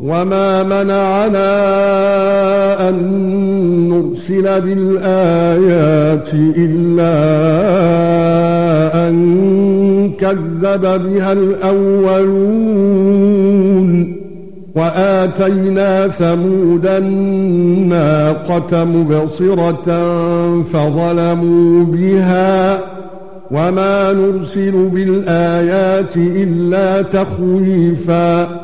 وما منعنا ان نرسل بالايات الا ان كذب بها الاولون واتينا ثمود الناقه مبصره فظلموا بها وما نرسل بالايات الا تخويفا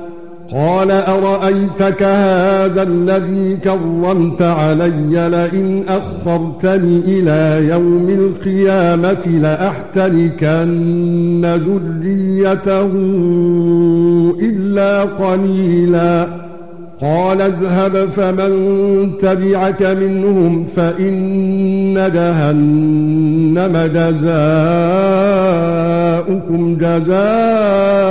قال أرأيتك هذا الذي كرمت علي لئن أخرتني إلى يوم القيامة لاحتركن ذريته إلا قليلا. قال اذهب فمن تبعك منهم فإن جهنم جزاؤكم جزاء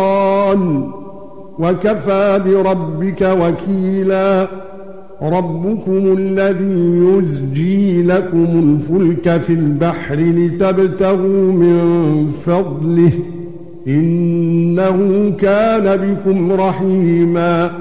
وكفى بربك وكيلا. ربكم الذي يزجي لكم الفلك في البحر لتبتغوا من فضله. إنه كان بكم رحيما.